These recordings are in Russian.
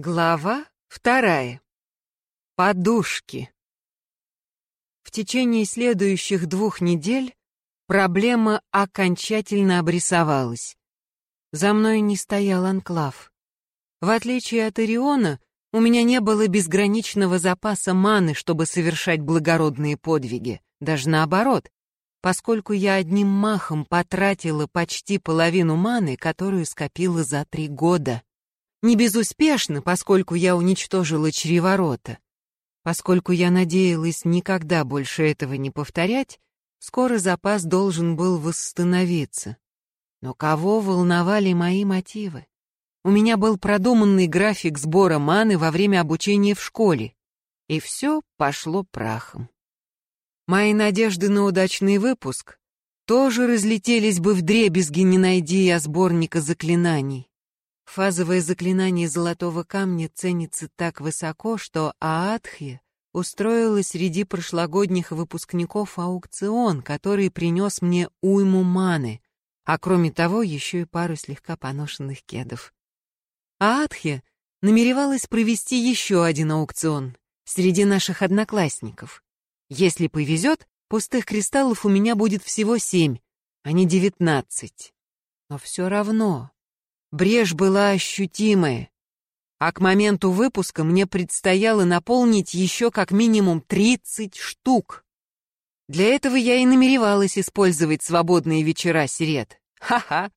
Глава вторая. Подушки. В течение следующих двух недель проблема окончательно обрисовалась. За мной не стоял анклав. В отличие от Ириона, у меня не было безграничного запаса маны, чтобы совершать благородные подвиги, даже наоборот, поскольку я одним махом потратила почти половину маны, которую скопила за три года. Не безуспешно, поскольку я уничтожила чреворота. Поскольку я надеялась никогда больше этого не повторять, скоро запас должен был восстановиться. Но кого волновали мои мотивы? У меня был продуманный график сбора маны во время обучения в школе, и все пошло прахом. Мои надежды на удачный выпуск тоже разлетелись бы в дребезги, не найди я сборника заклинаний. Фазовое заклинание золотого камня ценится так высоко, что Аатхи устроила среди прошлогодних выпускников аукцион, который принес мне уйму маны, а кроме того еще и пару слегка поношенных кедов. Аатхи намеревалась провести еще один аукцион среди наших одноклассников. Если повезет, пустых кристаллов у меня будет всего семь, а не девятнадцать. Но все равно Брешь была ощутимая, а к моменту выпуска мне предстояло наполнить еще как минимум 30 штук. Для этого я и намеревалась использовать свободные вечера сирет. Ха-ха!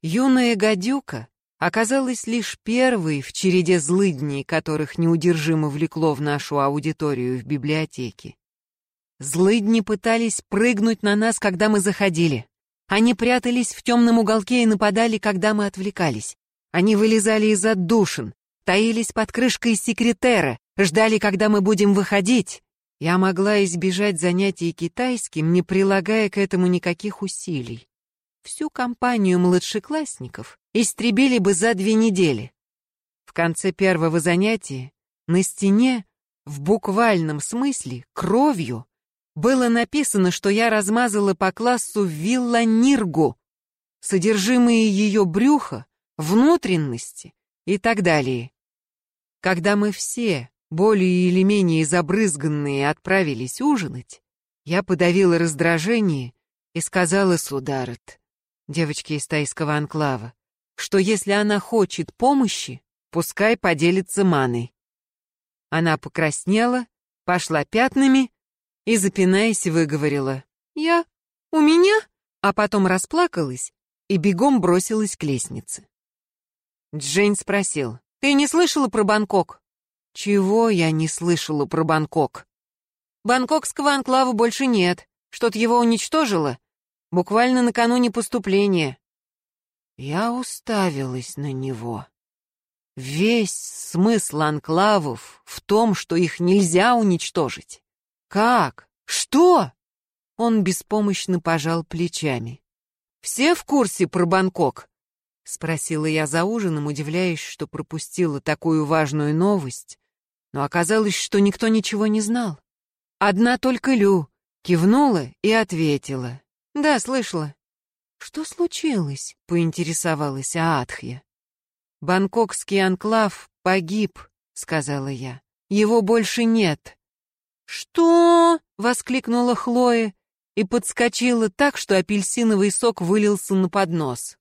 Юная гадюка оказалась лишь первой в череде злыдней, которых неудержимо влекло в нашу аудиторию в библиотеке. Злыдни пытались прыгнуть на нас, когда мы заходили. Они прятались в темном уголке и нападали, когда мы отвлекались. Они вылезали из отдушин, таились под крышкой секретера, ждали, когда мы будем выходить. Я могла избежать занятий китайским, не прилагая к этому никаких усилий. Всю компанию младшеклассников истребили бы за две недели. В конце первого занятия на стене, в буквальном смысле, кровью, было написано, что я размазала по классу вилла Ниргу, содержимое ее брюха, внутренности и так далее. Когда мы все, более или менее забрызганные, отправились ужинать, я подавила раздражение и сказала Сударет, девочке из тайского анклава, что если она хочет помощи, пускай поделится маной. Она покраснела, пошла пятнами и, запинаясь, выговорила. «Я? У меня?» А потом расплакалась и бегом бросилась к лестнице. Джейн спросил. «Ты не слышала про Бангкок?» «Чего я не слышала про Бангкок?» «Бангкокского анклава больше нет. Что-то его уничтожило. Буквально накануне поступления». Я уставилась на него. Весь смысл анклавов в том, что их нельзя уничтожить. «Как? Что?» Он беспомощно пожал плечами. «Все в курсе про Бангкок?» — спросила я за ужином, удивляясь, что пропустила такую важную новость. Но оказалось, что никто ничего не знал. Одна только Лю кивнула и ответила. «Да, слышала». «Что случилось?» — поинтересовалась Аатхья. «Бангкокский анклав погиб», — сказала я. «Его больше нет». «Что?» — воскликнула Хлоя и подскочила так, что апельсиновый сок вылился на поднос.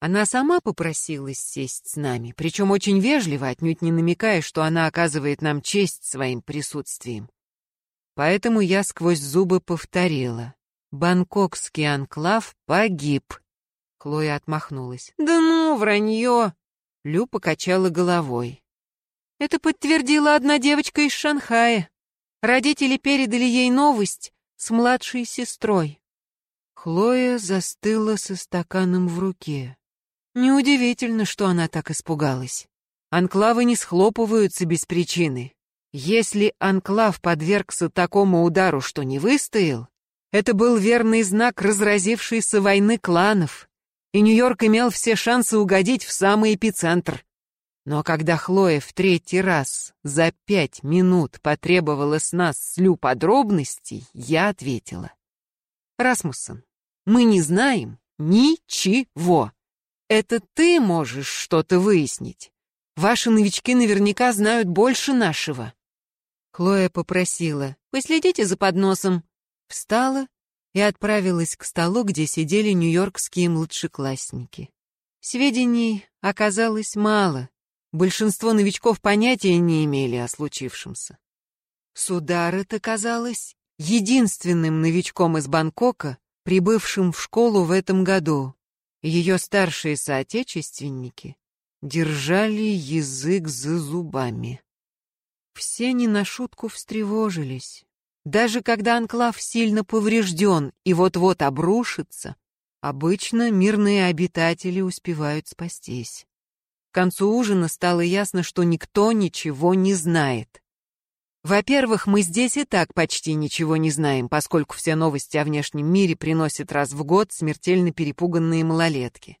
Она сама попросилась сесть с нами, причем очень вежливо, отнюдь не намекая, что она оказывает нам честь своим присутствием. Поэтому я сквозь зубы повторила. «Бангкокский анклав погиб». Хлоя отмахнулась. «Да ну, вранье!» Лю покачала головой. «Это подтвердила одна девочка из Шанхая. Родители передали ей новость с младшей сестрой. Хлоя застыла со стаканом в руке. Неудивительно, что она так испугалась. Анклавы не схлопываются без причины. Если анклав подвергся такому удару, что не выстоял, это был верный знак разразившейся войны кланов, и Нью-Йорк имел все шансы угодить в самый эпицентр. Но когда Хлоя в третий раз за пять минут потребовала с нас слю подробностей, я ответила. «Расмуссон, мы не знаем ничего. Это ты можешь что-то выяснить. Ваши новички наверняка знают больше нашего». Хлоя попросила, «Последите за подносом». Встала и отправилась к столу, где сидели нью-йоркские младшеклассники. Сведений оказалось мало. Большинство новичков понятия не имели о случившемся. Сударет оказалась единственным новичком из Бангкока, прибывшим в школу в этом году. Ее старшие соотечественники держали язык за зубами. Все не на шутку встревожились. Даже когда анклав сильно поврежден и вот-вот обрушится, обычно мирные обитатели успевают спастись. Концу ужина стало ясно, что никто ничего не знает. Во-первых, мы здесь и так почти ничего не знаем, поскольку все новости о внешнем мире приносят раз в год смертельно перепуганные малолетки.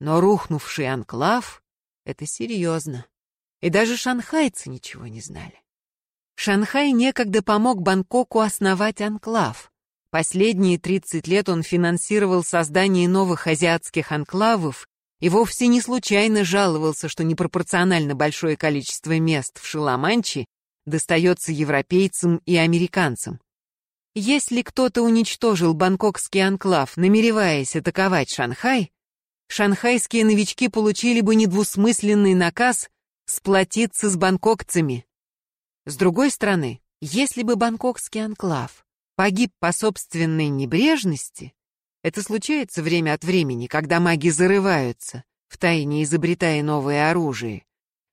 Но рухнувший анклав — это серьезно. И даже шанхайцы ничего не знали. Шанхай некогда помог Бангкоку основать анклав. Последние 30 лет он финансировал создание новых азиатских анклавов и вовсе не случайно жаловался, что непропорционально большое количество мест в Шиламанчи достается европейцам и американцам. Если кто-то уничтожил бангкокский анклав, намереваясь атаковать Шанхай, шанхайские новички получили бы недвусмысленный наказ сплотиться с бангкокцами. С другой стороны, если бы бангкокский анклав погиб по собственной небрежности, это случается время от времени, когда маги зарываются, втайне изобретая новое оружие.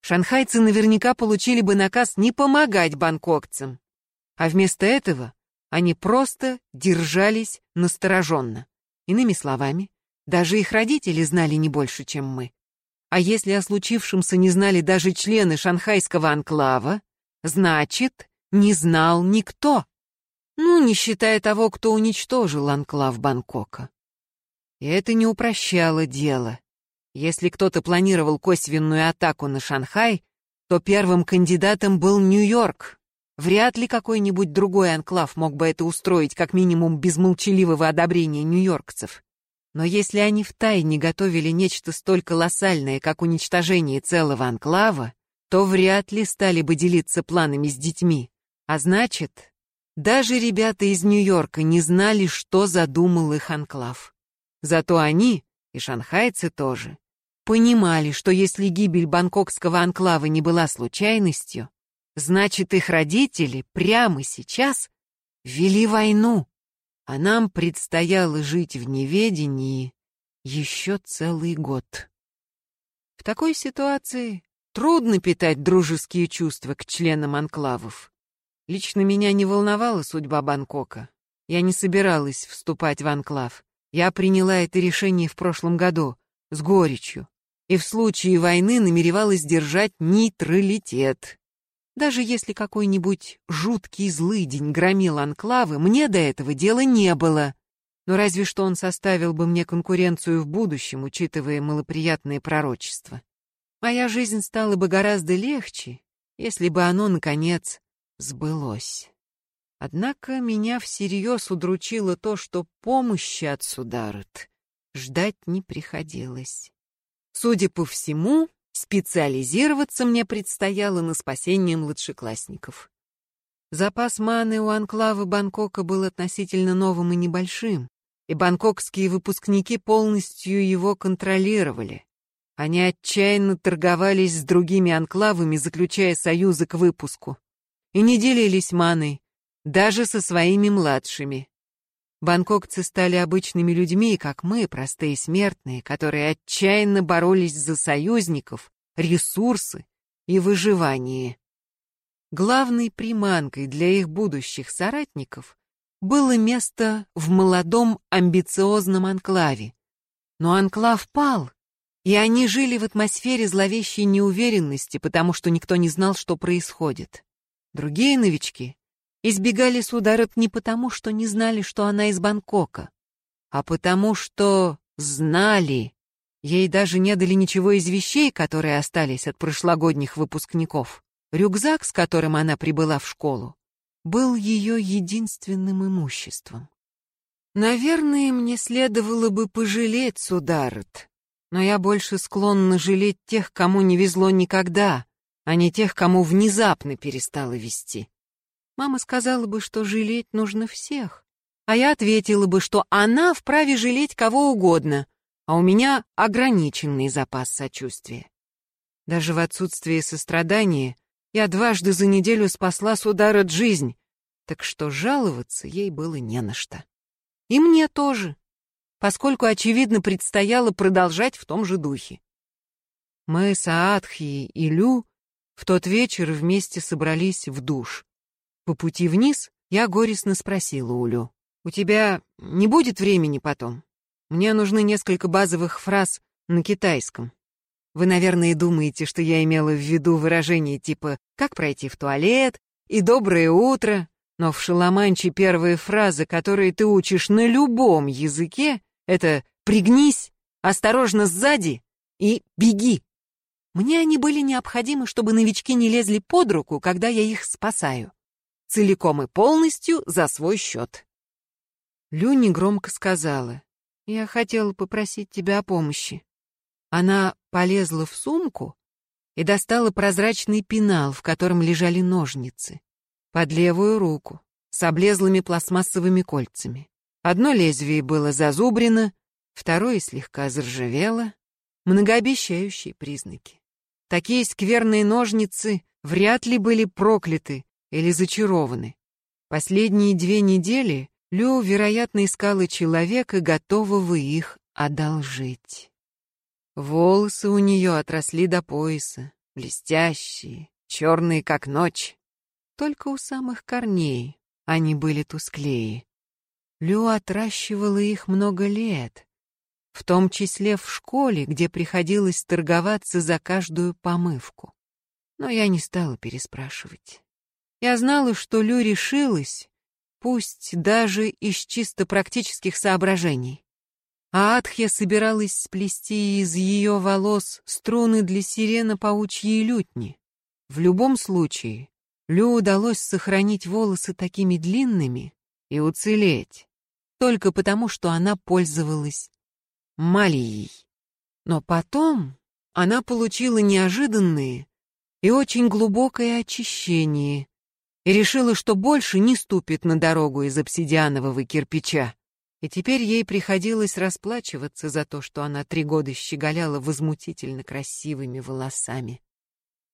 Шанхайцы наверняка получили бы наказ не помогать бангкокцам. А вместо этого они просто держались настороженно. Иными словами, даже их родители знали не больше, чем мы. А если о случившемся не знали даже члены шанхайского анклава, значит, не знал никто. Ну, не считая того, кто уничтожил анклав Бангкока. И это не упрощало дело. Если кто-то планировал косвенную атаку на Шанхай, то первым кандидатом был Нью-Йорк. Вряд ли какой-нибудь другой анклав мог бы это устроить как минимум без молчаливого одобрения нью-йоркцев. Но если они втайне готовили нечто столь колоссальное, как уничтожение целого анклава, то вряд ли стали бы делиться планами с детьми. А значит, даже ребята из Нью-Йорка не знали, что задумал их анклав. Зато они, и шанхайцы тоже, понимали, что если гибель бангкокского анклава не была случайностью, значит, их родители прямо сейчас вели войну а нам предстояло жить в неведении еще целый год. В такой ситуации трудно питать дружеские чувства к членам анклавов. Лично меня не волновала судьба Бангкока. Я не собиралась вступать в анклав. Я приняла это решение в прошлом году, с горечью, и в случае войны намеревалась держать нейтралитет. Даже если какой-нибудь жуткий злыдень громил анклавы, мне до этого дела не было. Но разве что он составил бы мне конкуренцию в будущем, учитывая малоприятные пророчества. Моя жизнь стала бы гораздо легче, если бы оно, наконец, сбылось. Однако меня всерьез удручило то, что помощи от Сударот ждать не приходилось. Судя по всему, Специализироваться мне предстояло на спасении младшеклассников. Запас маны у анклава Бангкока был относительно новым и небольшим, и бангкокские выпускники полностью его контролировали. Они отчаянно торговались с другими анклавами, заключая союзы к выпуску, и не делились маной, даже со своими младшими. Бангкокцы стали обычными людьми, как мы, простые смертные, которые отчаянно боролись за союзников, ресурсы и выживание. Главной приманкой для их будущих соратников было место в молодом амбициозном анклаве. Но анклав пал, и они жили в атмосфере зловещей неуверенности, потому что никто не знал, что происходит. Другие новички избегали Сударот не потому, что не знали, что она из Бангкока, а потому что знали. Ей даже не дали ничего из вещей, которые остались от прошлогодних выпускников. Рюкзак, с которым она прибыла в школу, был ее единственным имуществом. Наверное, мне следовало бы пожалеть Сударот, Но я больше склонна жалеть тех, кому не везло никогда, а не тех, кому внезапно перестало вести. Мама сказала бы, что жалеть нужно всех. А я ответила бы, что она вправе жалеть кого угодно, а у меня ограниченный запас сочувствия. Даже в отсутствие сострадания я дважды за неделю спасла с удара жизнь, так что жаловаться ей было не на что. И мне тоже, поскольку, очевидно, предстояло продолжать в том же духе. Мы с Аатхи и Лю в тот вечер вместе собрались в душ. По пути вниз я горестно спросила у Лю, «У тебя не будет времени потом? Мне нужны несколько базовых фраз на китайском». Вы, наверное, думаете, что я имела в виду выражение типа «как пройти в туалет» и «доброе утро», но в шаламанче первые фразы, которые ты учишь на любом языке, это «пригнись», «осторожно сзади» и «беги». Мне они были необходимы, чтобы новички не лезли под руку, когда я их спасаю. Целиком и полностью за свой счет. Люни громко сказала, «Я хотела попросить тебя о помощи». Она полезла в сумку и достала прозрачный пенал, в котором лежали ножницы, под левую руку, с облезлыми пластмассовыми кольцами. Одно лезвие было зазубрено, второе слегка заржавело, многообещающие признаки. Такие скверные ножницы вряд ли были прокляты или зачарованы. Последние две недели Лю, вероятно, искала человека, готового их одолжить. Волосы у нее отросли до пояса, блестящие, черные, как ночь. Только у самых корней они были тусклее. Лю отращивала их много лет, в том числе в школе, где приходилось торговаться за каждую помывку. Но я не стала переспрашивать. Я знала, что Лю решилась, пусть даже из чисто практических соображений а Адхья собиралась сплести из ее волос струны для сирена паучьей лютни. В любом случае, Лю удалось сохранить волосы такими длинными и уцелеть, только потому, что она пользовалась малией. Но потом она получила неожиданные и очень глубокое очищение и решила, что больше не ступит на дорогу из обсидианового кирпича и теперь ей приходилось расплачиваться за то, что она три года щеголяла возмутительно красивыми волосами.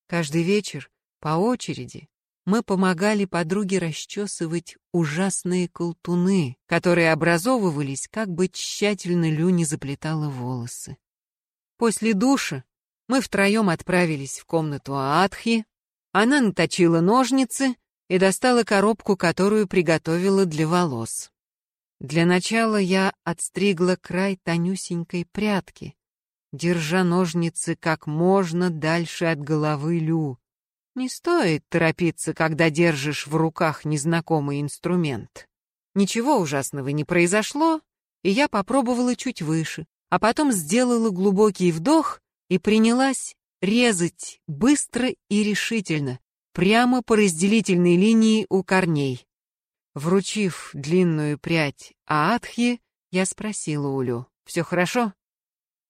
Каждый вечер, по очереди, мы помогали подруге расчесывать ужасные колтуны, которые образовывались, как бы тщательно Лю не заплетала волосы. После душа мы втроем отправились в комнату Аатхи, она наточила ножницы и достала коробку, которую приготовила для волос. Для начала я отстригла край тонюсенькой прядки, держа ножницы как можно дальше от головы Лю. Не стоит торопиться, когда держишь в руках незнакомый инструмент. Ничего ужасного не произошло, и я попробовала чуть выше, а потом сделала глубокий вдох и принялась резать быстро и решительно, прямо по разделительной линии у корней. Вручив длинную прядь Аатхи, я спросила Улю, «Все хорошо?»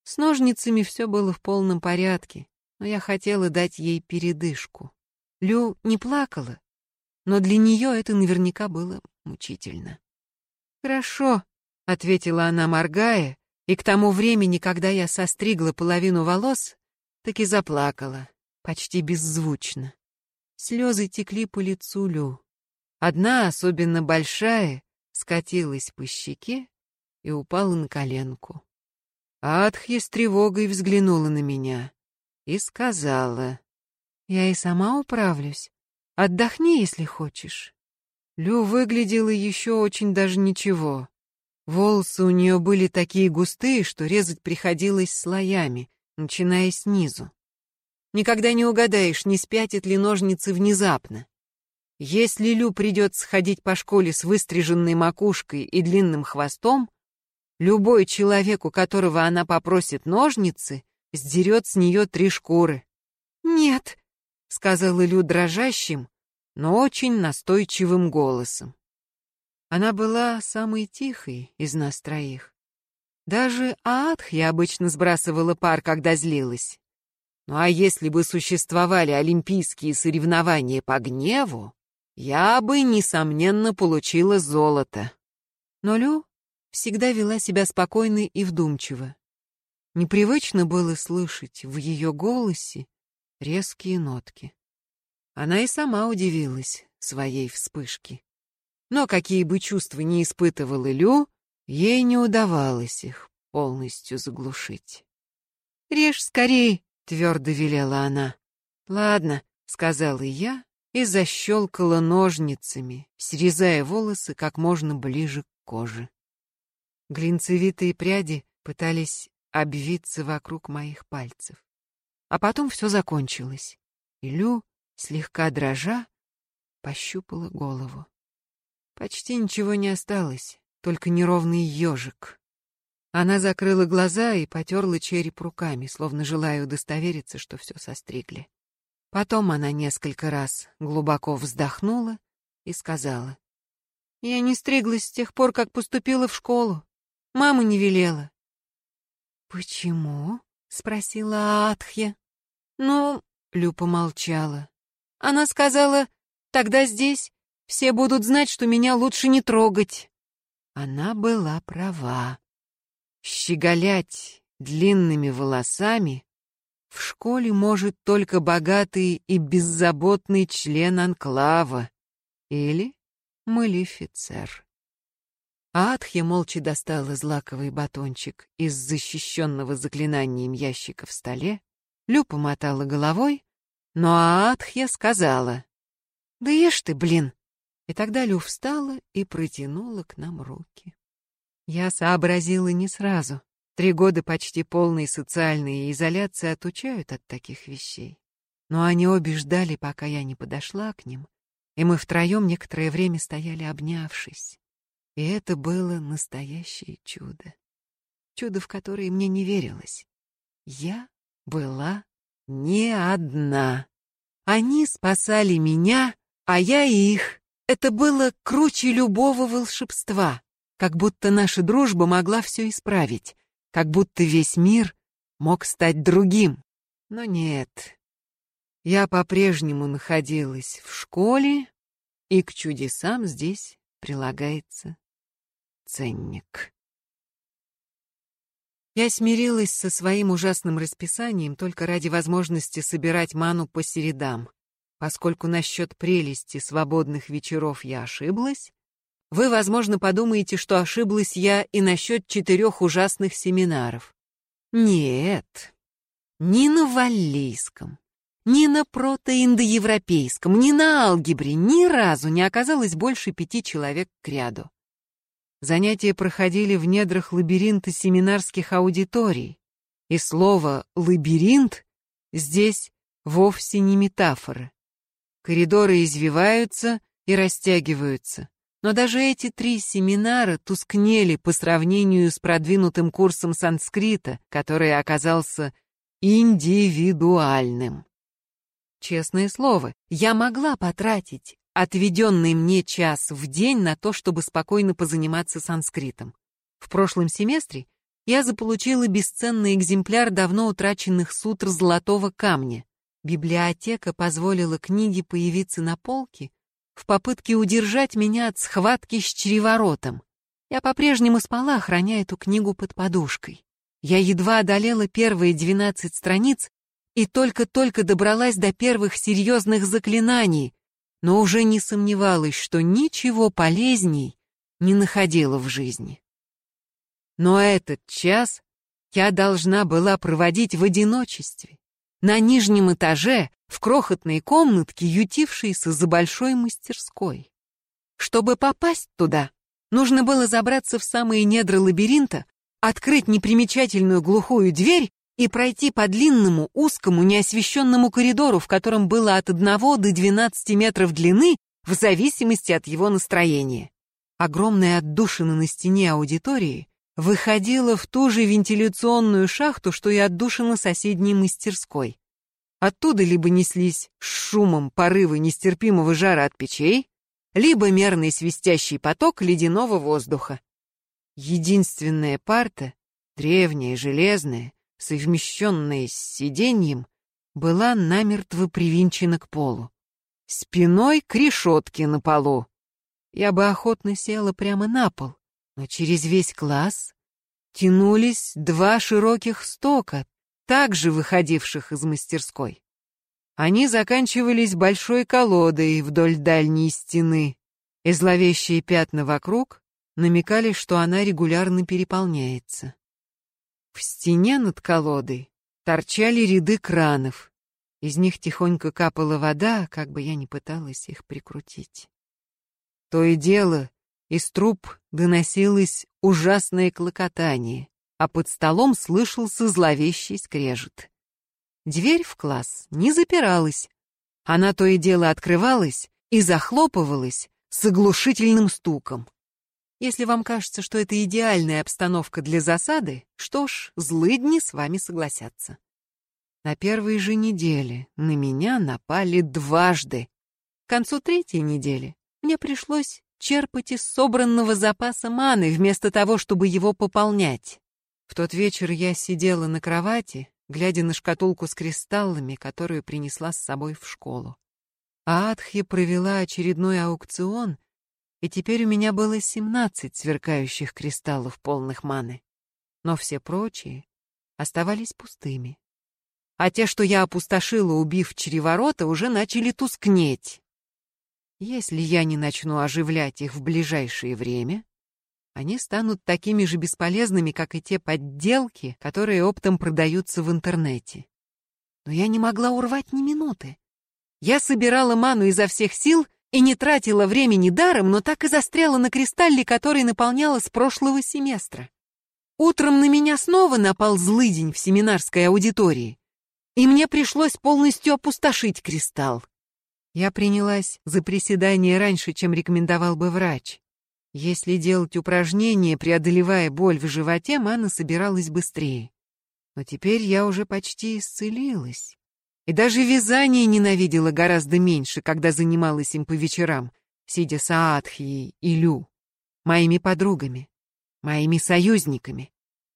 С ножницами все было в полном порядке, но я хотела дать ей передышку. Лю не плакала, но для нее это наверняка было мучительно. «Хорошо», — ответила она, моргая, и к тому времени, когда я состригла половину волос, таки заплакала, почти беззвучно. Слезы текли по лицу Лю. Одна, особенно большая, скатилась по щеке и упала на коленку. Адхья с тревогой взглянула на меня и сказала, «Я и сама управлюсь. Отдохни, если хочешь». Лю выглядела еще очень даже ничего. Волосы у нее были такие густые, что резать приходилось слоями, начиная снизу. Никогда не угадаешь, не спятят ли ножницы внезапно. Если Лю придется ходить по школе с выстриженной макушкой и длинным хвостом, любой человек, у которого она попросит ножницы, сдерет с нее три шкуры. «Нет», — сказала Лю дрожащим, но очень настойчивым голосом. Она была самой тихой из нас троих. Даже Аатхья обычно сбрасывала пар, когда злилась. Ну а если бы существовали олимпийские соревнования по гневу, я бы, несомненно, получила золото. Но Лю всегда вела себя спокойно и вдумчиво. Непривычно было слышать в ее голосе резкие нотки. Она и сама удивилась своей вспышке. Но какие бы чувства ни испытывала Лю, ей не удавалось их полностью заглушить. «Режь скорей!» — твердо велела она. «Ладно», — сказала я и защелкала ножницами, срезая волосы как можно ближе к коже. Глинцевитые пряди пытались обвиться вокруг моих пальцев. А потом все закончилось, и Лю, слегка дрожа, пощупала голову. Почти ничего не осталось, только неровный ежик. Она закрыла глаза и потерла череп руками, словно желая удостовериться, что все состригли. Потом она несколько раз глубоко вздохнула и сказала. «Я не стриглась с тех пор, как поступила в школу. Мама не велела». «Почему?» — спросила Атхья. «Ну...» — Лю помолчала. «Она сказала, тогда здесь все будут знать, что меня лучше не трогать». Она была права. Щеголять длинными волосами в школе может только богатый и беззаботный член анклава или малифицер. Адхья молча достала злаковый батончик из защищенного заклинанием ящика в столе, Лю помотала головой, но Адхья сказала, «Да ешь ты, блин!» И тогда Лю встала и протянула к нам руки. Я сообразила не сразу. Три года почти полной социальной изоляции отучают от таких вещей. Но они обе ждали, пока я не подошла к ним, и мы втроем некоторое время стояли обнявшись. И это было настоящее чудо. Чудо, в которое мне не верилось. Я была не одна. Они спасали меня, а я их. Это было круче любого волшебства как будто наша дружба могла все исправить, как будто весь мир мог стать другим. Но нет. Я по-прежнему находилась в школе, и к чудесам здесь прилагается ценник. Я смирилась со своим ужасным расписанием только ради возможности собирать ману по середам. Поскольку насчет прелести свободных вечеров я ошиблась, вы, возможно, подумаете, что ошиблась я и насчет четырех ужасных семинаров. Нет, ни на валлийском, ни на протоиндоевропейском, ни на алгебре ни разу не оказалось больше пяти человек к ряду. Занятия проходили в недрах лабиринта семинарских аудиторий, и слово «лабиринт» здесь вовсе не метафора. Коридоры извиваются и растягиваются. Но даже эти три семинара тускнели по сравнению с продвинутым курсом санскрита, который оказался индивидуальным. Честное слово, я могла потратить отведенный мне час в день на то, чтобы спокойно позаниматься санскритом. В прошлом семестре я заполучила бесценный экземпляр давно утраченных сутр золотого камня. Библиотека позволила книге появиться на полке, в попытке удержать меня от схватки с чреворотом. Я по-прежнему спала, храня эту книгу под подушкой. Я едва одолела первые двенадцать страниц и только-только добралась до первых серьезных заклинаний, но уже не сомневалась, что ничего полезней не находила в жизни. Но этот час я должна была проводить в одиночестве, на нижнем этаже, в крохотной комнатке, ютившейся за большой мастерской. Чтобы попасть туда, нужно было забраться в самые недра лабиринта, открыть непримечательную глухую дверь и пройти по длинному, узкому, неосвещенному коридору, в котором было от 1 до 12 метров длины, в зависимости от его настроения. Огромная отдушина на стене аудитории выходила в ту же вентиляционную шахту, что и отдушина соседней мастерской. Оттуда либо неслись шумом порывы нестерпимого жара от печей, либо мерный свистящий поток ледяного воздуха. Единственная парта древняя, железная, совмещенная с сиденьем, была намертво привинчена к полу. Спиной к решетке на полу. Я бы охотно села прямо на пол, но через весь класс тянулись два широких стока, также выходивших из мастерской. Они заканчивались большой колодой вдоль дальней стены, и зловещие пятна вокруг намекали, что она регулярно переполняется. В стене над колодой торчали ряды кранов. Из них тихонько капала вода, как бы я ни пыталась их прикрутить. То и дело, из труб доносилось ужасное клокотание, а под столом слышался зловещий скрежет. Дверь в класс не запиралась. Она то и дело открывалась и захлопывалась с оглушительным стуком. Если вам кажется, что это идеальная обстановка для засады, что ж, злыдни с вами согласятся. На первой же неделе на меня напали дважды. К концу третьей недели мне пришлось черпать из собранного запаса маны вместо того, чтобы его пополнять. В тот вечер я сидела на кровати, глядя на шкатулку с кристаллами, которую принесла с собой в школу. А Адхи провела очередной аукцион — и теперь у меня было семнадцать сверкающих кристаллов, полных маны. Но все прочие оставались пустыми. А те, что я опустошила, убив череворота, уже начали тускнеть. Если я не начну оживлять их в ближайшее время, они станут такими же бесполезными, как и те подделки, которые оптом продаются в интернете. Но я не могла урвать ни минуты. Я собирала ману изо всех сил — и не тратила времени даром, но так и застряла на кристалле, который наполняла с прошлого семестра. Утром на меня снова напал злый день в семинарской аудитории, и мне пришлось полностью опустошить кристалл. Я принялась за приседание раньше, чем рекомендовал бы врач. Если делать упражнения, преодолевая боль в животе, мана собиралась быстрее. Но теперь я уже почти исцелилась. И даже вязание ненавидела гораздо меньше, когда занималась им по вечерам, сидя с Аатхией и Лю, моими подругами, моими союзниками,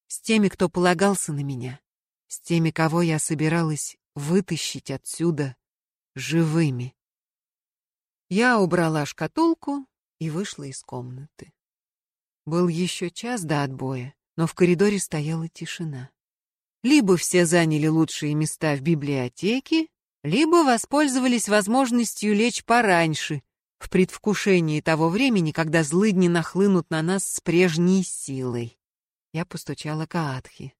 с теми, кто полагался на меня, с теми, кого я собиралась вытащить отсюда живыми. Я убрала шкатулку и вышла из комнаты. Был еще час до отбоя, но в коридоре стояла тишина. Либо все заняли лучшие места в библиотеке, либо воспользовались возможностью лечь пораньше, в предвкушении того времени, когда злыдни нахлынут на нас с прежней силой. Я постучала к Аатхе.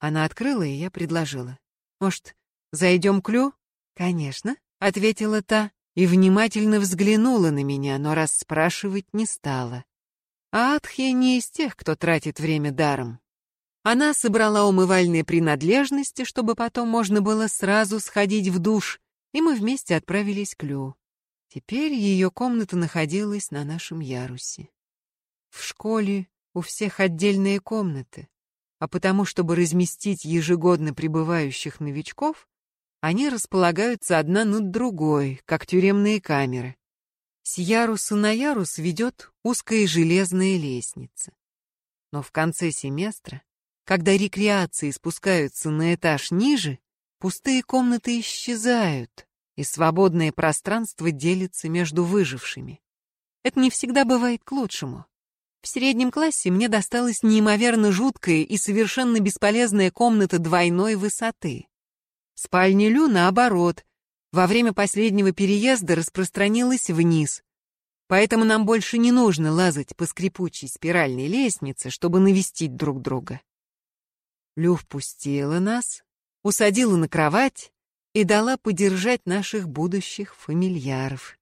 Она открыла, и я предложила. «Может, зайдем к Лю?» «Конечно», — ответила та, и внимательно взглянула на меня, но расспрашивать не стала. Аатхе не из тех, кто тратит время даром. Она собрала умывальные принадлежности, чтобы потом можно было сразу сходить в душ, и мы вместе отправились к Лю. Теперь ее комната находилась на нашем ярусе. В школе у всех отдельные комнаты, а потому, чтобы разместить ежегодно прибывающих новичков, они располагаются одна над другой, как тюремные камеры. С яруса на ярус ведет узкая железная лестница. Но в конце семестра когда рекреации спускаются на этаж ниже, пустые комнаты исчезают, и свободное пространство делится между выжившими. Это не всегда бывает к лучшему. В среднем классе мне досталась неимоверно жуткая и совершенно бесполезная комната двойной высоты. Спальня Лю, наоборот, во время последнего переезда распространилась вниз, поэтому нам больше не нужно лазать по скрипучей спиральной лестнице, чтобы навестить друг друга. Лю впустила нас, усадила на кровать и дала подержать наших будущих фамильяров.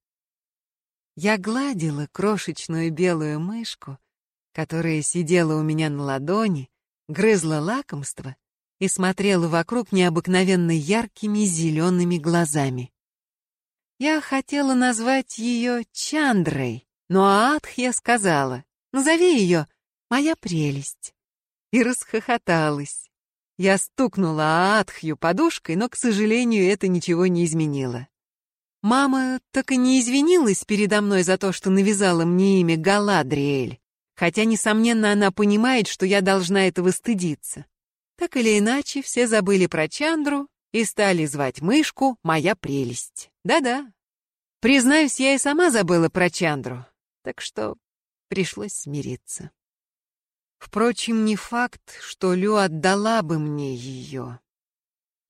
Я гладила крошечную белую мышку, которая сидела у меня на ладони, грызла лакомство и смотрела вокруг необыкновенно яркими зелеными глазами. Я хотела назвать ее Чандрой, но Аатхья сказала, назови ее «Моя прелесть» и расхохоталась. Я стукнула Аатхью подушкой, но, к сожалению, это ничего не изменило. Мама так и не извинилась передо мной за то, что навязала мне имя Галадриэль, хотя, несомненно, она понимает, что я должна этого стыдиться. Так или иначе, все забыли про Чандру и стали звать мышку «Моя прелесть». Да-да. Признаюсь, я и сама забыла про Чандру, так что пришлось смириться. Впрочем, не факт, что Лю отдала бы мне ее.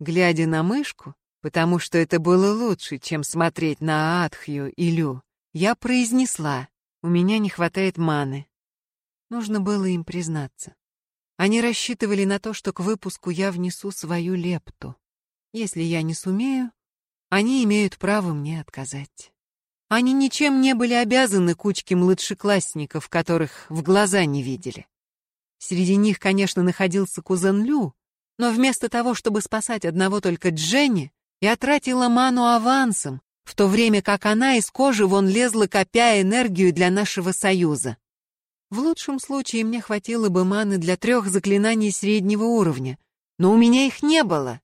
Глядя на мышку, потому что это было лучше, чем смотреть на Атхью и Лю, я произнесла, у меня не хватает маны. Нужно было им признаться. Они рассчитывали на то, что к выпуску я внесу свою лепту. Если я не сумею, они имеют право мне отказать. Они ничем не были обязаны кучке младшеклассников, которых в глаза не видели. Среди них, конечно, находился кузен Лю, но вместо того, чтобы спасать одного только Дженни, я тратила ману авансом, в то время как она из кожи вон лезла, копя энергию для нашего союза. В лучшем случае мне хватило бы маны для трех заклинаний среднего уровня, но у меня их не было.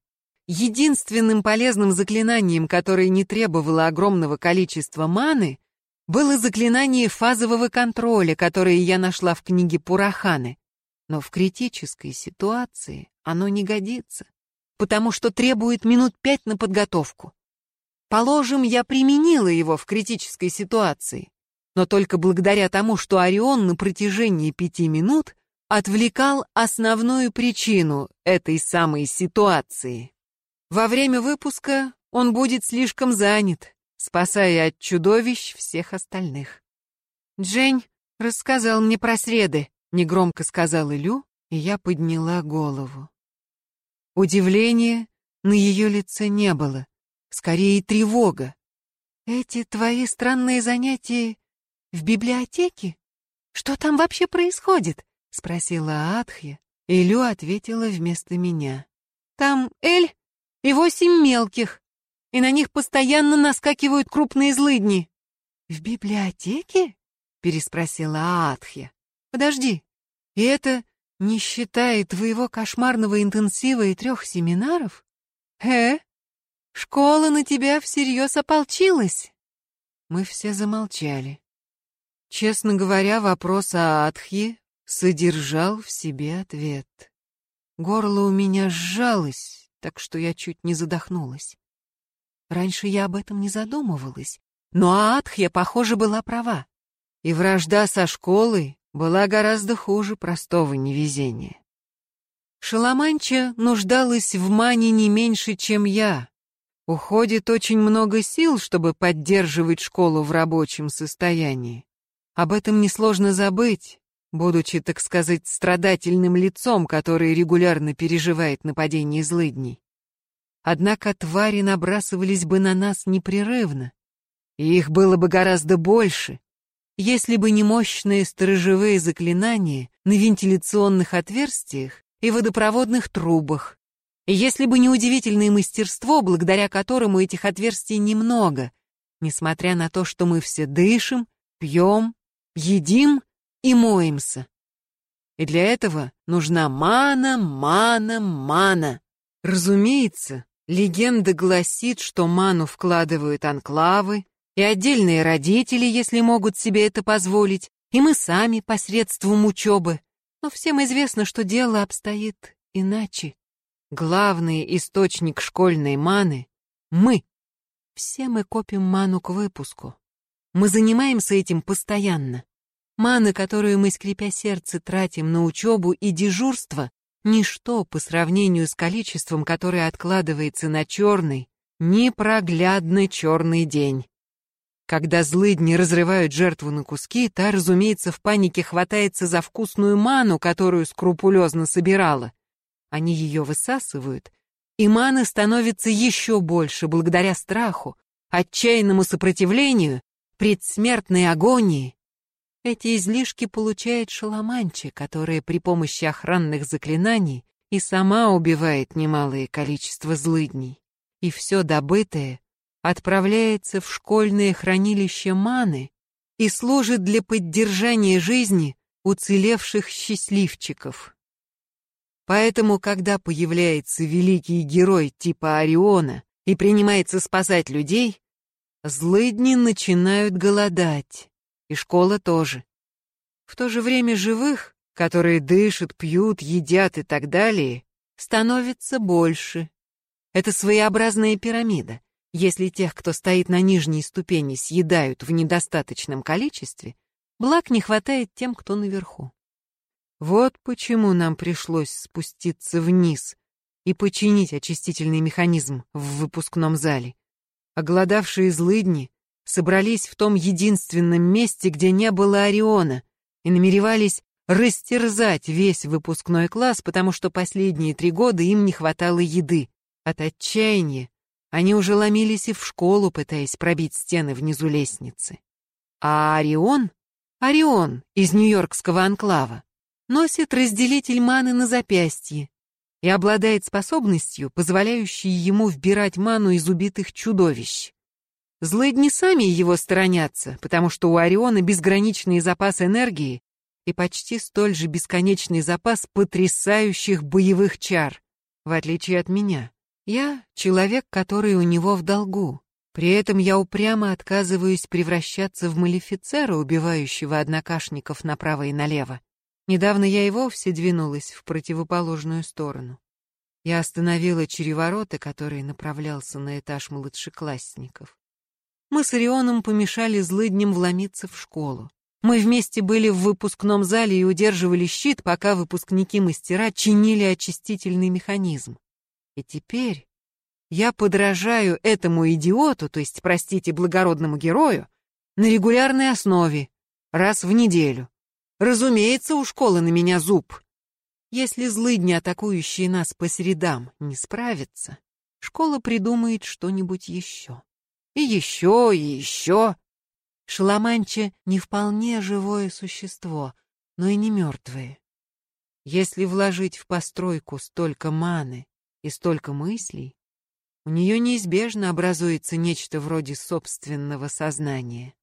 Единственным полезным заклинанием, которое не требовало огромного количества маны, было заклинание фазового контроля, которое я нашла в книге Пураханы. Но в критической ситуации оно не годится, потому что требует минут пять на подготовку. Положим, я применила его в критической ситуации, но только благодаря тому, что Орион на протяжении пяти минут отвлекал основную причину этой самой ситуации. Во время выпуска он будет слишком занят, спасая от чудовищ всех остальных. «Джень рассказал мне про среды», — негромко сказал Илю, и я подняла голову. Удивления на ее лице не было, скорее тревога. «Эти твои странные занятия в библиотеке? Что там вообще происходит?» — спросила Адхья, и Лю ответила вместо меня. «Там Эль и восемь мелких, и на них постоянно наскакивают крупные злыдни». «В библиотеке?» — переспросила Аатхья. «Подожди, и это не считая твоего кошмарного интенсива и трех семинаров? Э? Школа на тебя всерьез ополчилась?» Мы все замолчали. Честно говоря, вопрос о Атхи содержал в себе ответ. Горло у меня сжалось, так что я чуть не задохнулась. Раньше я об этом не задумывалась, но Аатхья, похоже, была права. И вражда со школой была гораздо хуже простого невезения. Шаламанча нуждалась в мане не меньше, чем я. Уходит очень много сил, чтобы поддерживать школу в рабочем состоянии. Об этом несложно забыть, будучи, так сказать, страдательным лицом, который регулярно переживает нападение злыдней. Однако твари набрасывались бы на нас непрерывно, и их было бы гораздо больше, если бы не мощные сторожевые заклинания на вентиляционных отверстиях и водопроводных трубах, если бы не удивительное мастерство, благодаря которому этих отверстий немного, несмотря на то, что мы все дышим, пьем, едим и моемся. И для этого нужна мана, мана, мана. Разумеется, легенда гласит, что ману вкладывают анклавы и отдельные родители, если могут себе это позволить, и мы сами посредством учебы. Но всем известно, что дело обстоит иначе. Главный источник школьной маны — мы. Все мы копим ману к выпуску. Мы занимаемся этим постоянно. Мана, которую мы, скрипя сердце, тратим на учебу и дежурство, ничто по сравнению с количеством, которое откладывается на черный, непроглядный черный день. Когда злыдни разрывают жертву на куски, та, разумеется, в панике хватается за вкусную ману, которую скрупулезно собирала. Они ее высасывают, и маны становится еще больше благодаря страху, отчаянному сопротивлению, предсмертной агонии эти излишки получает Шаламанчи, которая при помощи охранных заклинаний и сама убивает немалое количество злыдней. И все добытое отправляется в школьное хранилище маны и служит для поддержания жизни уцелевших счастливчиков. Поэтому, когда появляется великий герой типа Ориона и принимается спасать людей, злыдни начинают голодать и школа тоже. В то же время живых, которые дышат, пьют, едят и так далее, становится больше. Это своеобразная пирамида. Если тех, кто стоит на нижней ступени, съедают в недостаточном количестве, благ не хватает тем, кто наверху. Вот почему нам пришлось спуститься вниз и починить очистительный механизм в выпускном зале. Оголодавшие злыдни собрались в том единственном месте, где не было Ориона, и намеревались растерзать весь выпускной класс, потому что последние три года им не хватало еды. От отчаяния они уже ломились и в школу, пытаясь пробить стены внизу лестницы. А Орион, Орион из Нью-Йоркского анклава, носит разделитель маны на запястье и обладает способностью, позволяющей ему вбирать ману из убитых чудовищ. Злыдни сами его сторонятся, потому что у Ориона безграничный запас энергии и почти столь же бесконечный запас потрясающих боевых чар, в отличие от меня. Я — человек, который у него в долгу. При этом я упрямо отказываюсь превращаться в малефицера, убивающего однокашников направо и налево. Недавно я и вовсе двинулась в противоположную сторону. Я остановила череворота, который направлялся на этаж младшеклассников. Мы с Орионом помешали злыдням вломиться в школу. Мы вместе были в выпускном зале и удерживали щит, пока выпускники-мастера чинили очистительный механизм. И теперь я подражаю этому идиоту, то есть, простите, благородному герою, на регулярной основе, раз в неделю. Разумеется, у школы на меня зуб. Если злыдни, атакующие нас по средам, не справятся, школа придумает что-нибудь еще. И еще, и еще. Шаламанча не вполне живое существо, но и не мертвое. Если вложить в постройку столько маны и столько мыслей, у нее неизбежно образуется нечто вроде собственного сознания.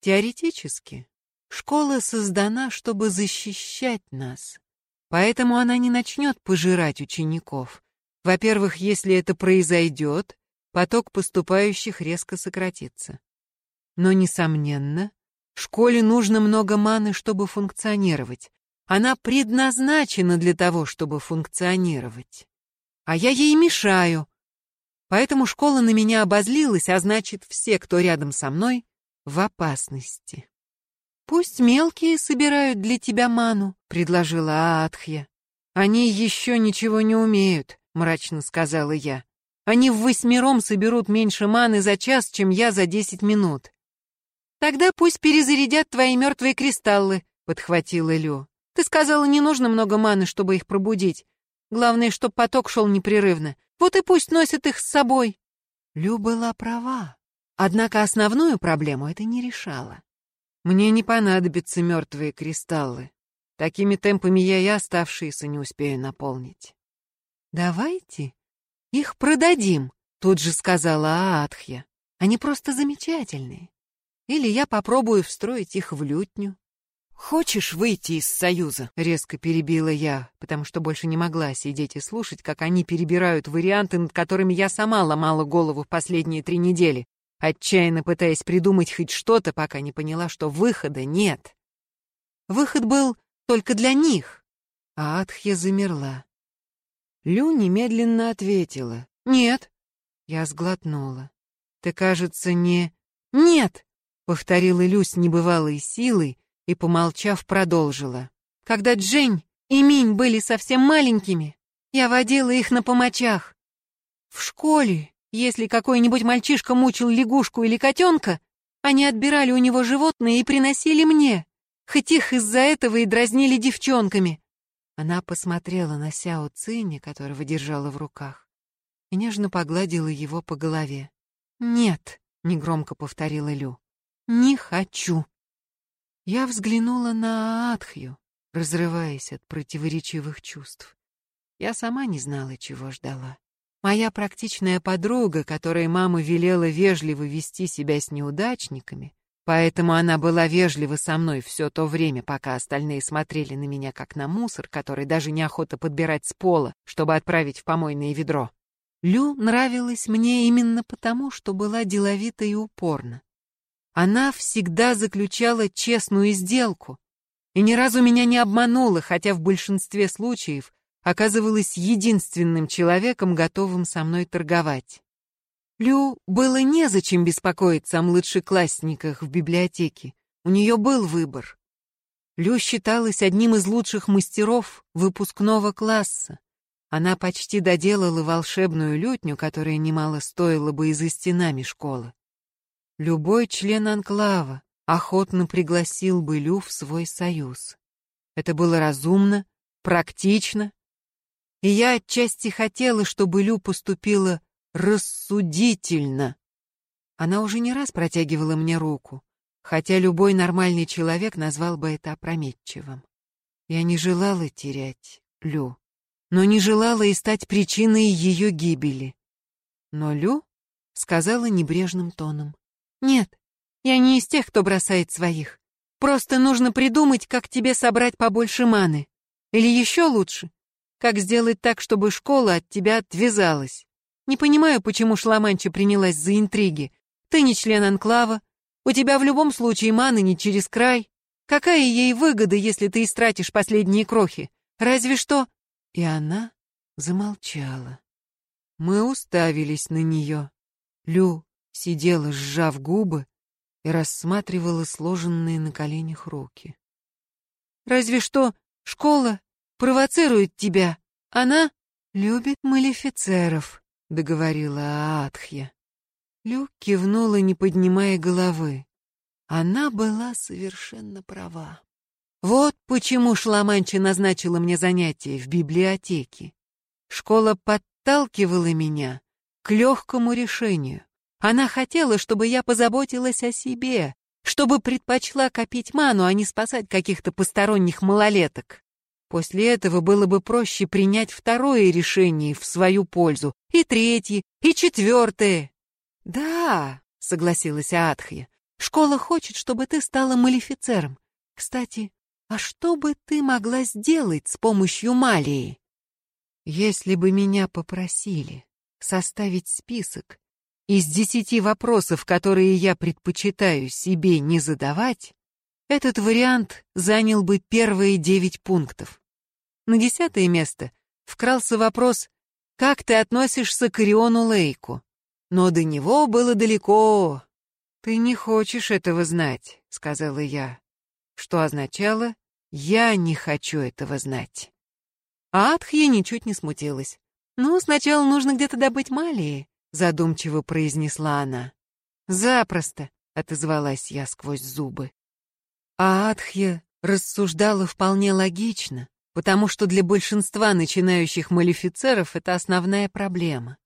Теоретически, Школа создана, чтобы защищать нас. Поэтому она не начнет пожирать учеников. Во-первых, если это произойдет, поток поступающих резко сократится. Но, несомненно, школе нужно много маны, чтобы функционировать. Она предназначена для того, чтобы функционировать. А я ей мешаю. Поэтому школа на меня обозлилась, а значит, все, кто рядом со мной, в опасности. «Пусть мелкие собирают для тебя ману», — предложила Аатхья. «Они еще ничего не умеют», — мрачно сказала я. «Они в восьмером соберут меньше маны за час, чем я за десять минут». «Тогда пусть перезарядят твои мертвые кристаллы», — подхватила Лю. «Ты сказала, не нужно много маны, чтобы их пробудить. Главное, чтоб поток шел непрерывно. Вот и пусть носят их с собой». Лю была права. Однако основную проблему это не решало. Мне не понадобятся мертвые кристаллы. Такими темпами я и оставшиеся не успею наполнить. Давайте их продадим, тут же сказала Аатхья. Они просто замечательные. Или я попробую встроить их в лютню. «Хочешь выйти из Союза?» — резко перебила я, потому что больше не могла сидеть и слушать, как они перебирают варианты, над которыми я сама ломала голову в последние три недели отчаянно пытаясь придумать хоть что-то, пока не поняла, что выхода нет. Выход был только для них, а Атхья замерла. Лю немедленно ответила. «Нет». Я сглотнула. «Ты, кажется, не...» «Нет!» — повторила Лю с небывалой силой и, помолчав, продолжила. «Когда Джень и Минь были совсем маленькими, я водила их на помочах. В школе если какой-нибудь мальчишка мучил лягушку или котенка, они отбирали у него животные и приносили мне, хоть их из-за этого и дразнили девчонками. Она посмотрела на Сяо Циня, которого держала в руках, и нежно погладила его по голове. «Нет», — негромко повторила Лю, — «не хочу». Я взглянула на Атхью, разрываясь от противоречивых чувств. Я сама не знала, чего ждала. Моя практичная подруга, которой мама велела вежливо вести себя с неудачниками, поэтому она была вежлива со мной все то время, пока остальные смотрели на меня как на мусор, который даже неохота подбирать с пола, чтобы отправить в помойное ведро. Лю нравилась мне именно потому, что была деловита и упорна. Она всегда заключала честную сделку, и ни разу меня не обманула, хотя в большинстве случаев оказывалась единственным человеком, готовым со мной торговать. Лю было незачем беспокоиться о младшеклассниках в библиотеке. У нее был выбор. Лю считалась одним из лучших мастеров выпускного класса. Она почти доделала волшебную лютню, которая немало стоила бы и за стенами школы. Любой член анклава охотно пригласил бы Лю в свой союз. Это было разумно, практично, и я отчасти хотела, чтобы Лю поступила рассудительно. Она уже не раз протягивала мне руку, хотя любой нормальный человек назвал бы это опрометчивым. Я не желала терять Лю, но не желала и стать причиной ее гибели. Но Лю сказала небрежным тоном. «Нет, я не из тех, кто бросает своих. Просто нужно придумать, как тебе собрать побольше маны. Или еще лучше, как сделать так, чтобы школа от тебя отвязалась. Не понимаю, почему Шламанча принялась за интриги. Ты не член анклава. У тебя в любом случае маны не через край. Какая ей выгода, если ты истратишь последние крохи? Разве что...» И она замолчала. Мы уставились на нее. Лю сидела, сжав губы, и рассматривала сложенные на коленях руки. «Разве что школа провоцирует тебя. Она любит малефицеров», — договорила Аатхья. Лю кивнула, не поднимая головы. Она была совершенно права. Вот почему Шламанча назначила мне занятие в библиотеке. Школа подталкивала меня к легкому решению. Она хотела, чтобы я позаботилась о себе, чтобы предпочла копить ману, а не спасать каких-то посторонних малолеток. После этого было бы проще принять второе решение в свою пользу, и третье, и четвертое. «Да», — согласилась Аатхья, — «школа хочет, чтобы ты стала малифицером. Кстати, а что бы ты могла сделать с помощью Малии?» «Если бы меня попросили составить список из десяти вопросов, которые я предпочитаю себе не задавать, этот вариант занял бы первые девять пунктов. На десятое место вкрался вопрос «Как ты относишься к Ориону Лейку?» Но до него было далеко. «Ты не хочешь этого знать», — сказала я, что означало «Я не хочу этого знать». А Атхья ничуть не смутилась. «Ну, сначала нужно где-то добыть малии», — задумчиво произнесла она. «Запросто», — отозвалась я сквозь зубы. А Атхья рассуждала вполне логично потому что для большинства начинающих малифицеров это основная проблема.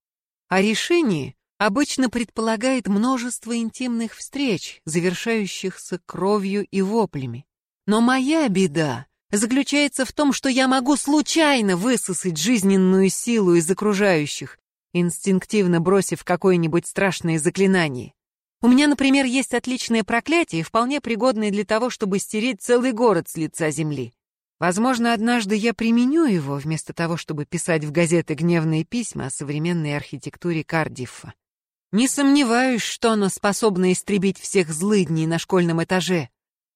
А решение обычно предполагает множество интимных встреч, завершающихся кровью и воплями. Но моя беда заключается в том, что я могу случайно высосать жизненную силу из окружающих, инстинктивно бросив какое-нибудь страшное заклинание. У меня, например, есть отличное проклятие, вполне пригодное для того, чтобы стереть целый город с лица земли. Возможно, однажды я применю его, вместо того, чтобы писать в газеты гневные письма о современной архитектуре Кардиффа. Не сомневаюсь, что оно способно истребить всех злыдней на школьном этаже,